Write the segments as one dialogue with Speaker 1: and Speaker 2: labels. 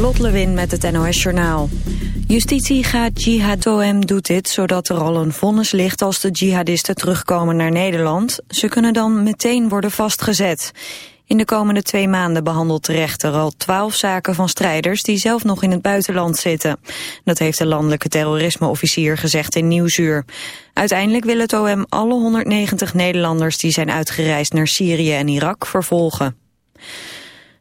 Speaker 1: Lot Lewin met het NOS Journaal. Justitie gaat Jihad OM doet dit zodat er al een vonnis ligt als de jihadisten terugkomen naar Nederland. Ze kunnen dan meteen worden vastgezet. In de komende twee maanden behandelt de rechter al twaalf zaken van strijders die zelf nog in het buitenland zitten. Dat heeft de landelijke terrorismeofficier gezegd in Nieuwsuur. Uiteindelijk wil het OM alle 190 Nederlanders die zijn uitgereisd naar Syrië en Irak vervolgen.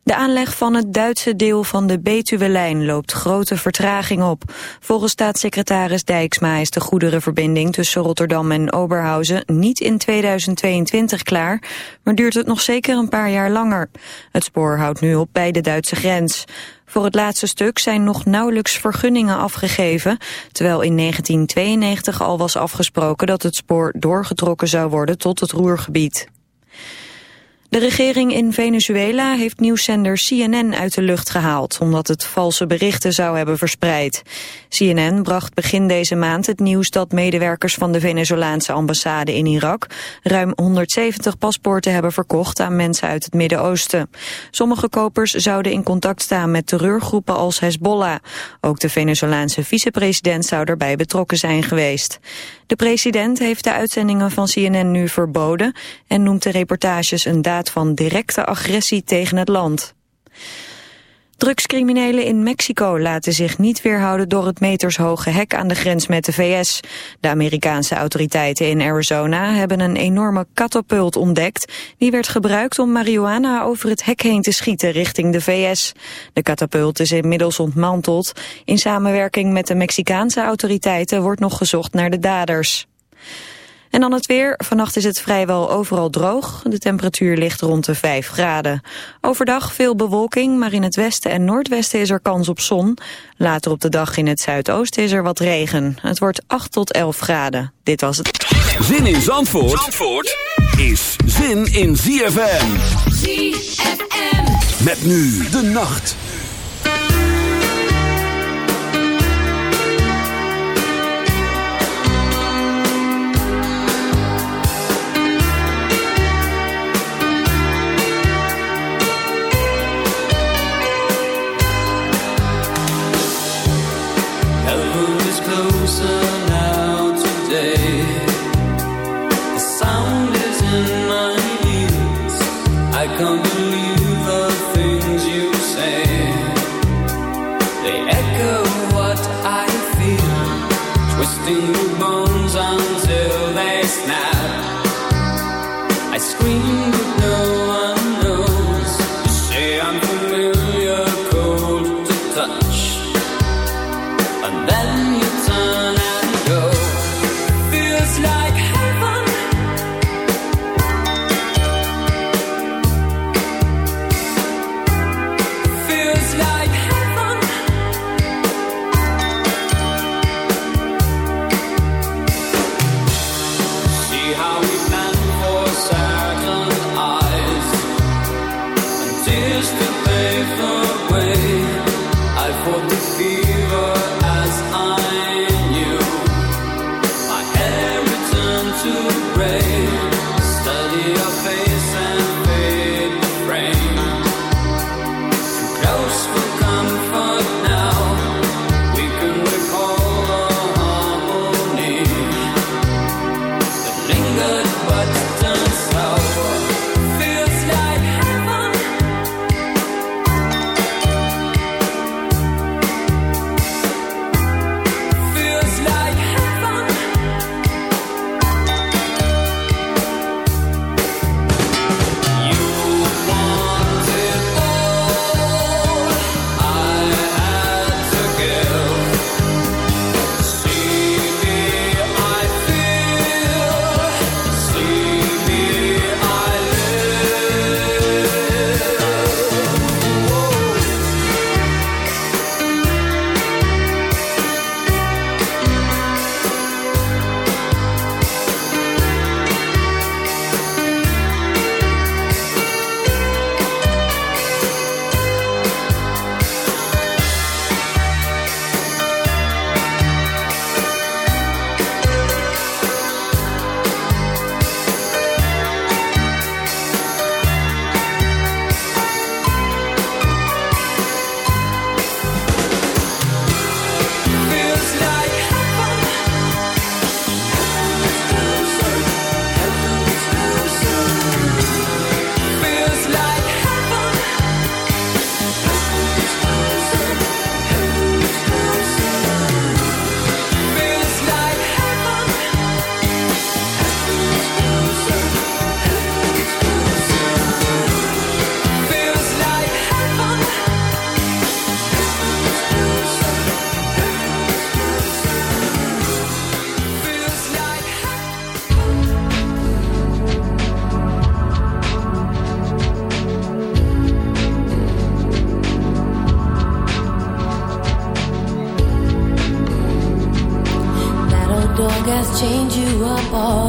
Speaker 1: De aanleg van het Duitse deel van de Betuwe-lijn loopt grote vertraging op. Volgens staatssecretaris Dijksma is de goederenverbinding tussen Rotterdam en Oberhausen niet in 2022 klaar, maar duurt het nog zeker een paar jaar langer. Het spoor houdt nu op bij de Duitse grens. Voor het laatste stuk zijn nog nauwelijks vergunningen afgegeven, terwijl in 1992 al was afgesproken dat het spoor doorgetrokken zou worden tot het Roergebied. De regering in Venezuela heeft nieuwszender CNN uit de lucht gehaald... omdat het valse berichten zou hebben verspreid. CNN bracht begin deze maand het nieuws dat medewerkers van de Venezolaanse ambassade in Irak... ruim 170 paspoorten hebben verkocht aan mensen uit het Midden-Oosten. Sommige kopers zouden in contact staan met terreurgroepen als Hezbollah. Ook de Venezolaanse vicepresident zou daarbij betrokken zijn geweest. De president heeft de uitzendingen van CNN nu verboden... en noemt de reportages een van directe agressie tegen het land. Drugscriminelen in Mexico laten zich niet weerhouden door het metershoge hek aan de grens met de VS. De Amerikaanse autoriteiten in Arizona hebben een enorme katapult ontdekt. Die werd gebruikt om marihuana over het hek heen te schieten richting de VS. De katapult is inmiddels ontmanteld. In samenwerking met de Mexicaanse autoriteiten wordt nog gezocht naar de daders. En dan het weer. Vannacht is het vrijwel overal droog. De temperatuur ligt rond de 5 graden. Overdag veel bewolking, maar in het westen en noordwesten is er kans op zon. Later op de dag in het zuidoosten is er wat regen. Het wordt 8 tot 11 graden. Dit was het.
Speaker 2: Zin in Zandvoort, Zandvoort is zin in ZFM. ZFM. Met nu de nacht.
Speaker 3: You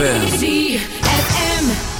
Speaker 4: ZFM.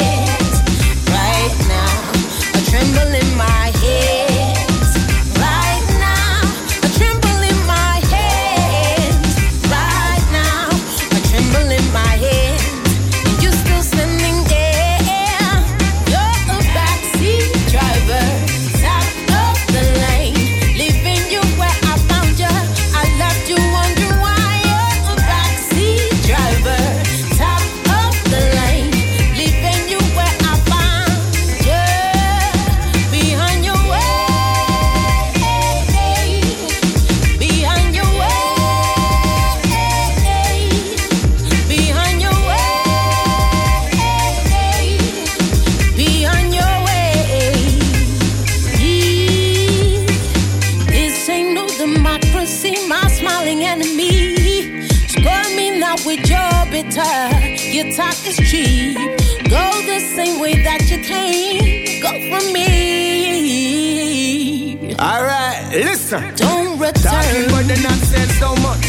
Speaker 5: Don't return.
Speaker 6: Talking
Speaker 5: return.
Speaker 6: about the nonsense so much.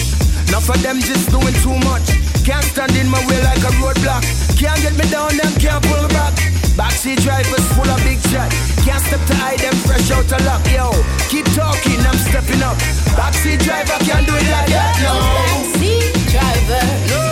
Speaker 6: Enough of them just doing too much. Can't stand in my way like a roadblock. Can't get me down, them can't pull back. Backseat drivers full of big chat. Can't step to hide them fresh out of luck. Yo, keep talking, I'm stepping up. Backseat driver can't do it like that, no.
Speaker 5: Backseat driver, top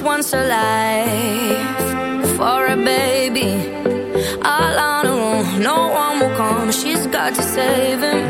Speaker 7: was once
Speaker 8: alive for
Speaker 9: a baby. All on her own. no one will come. She's got to save him.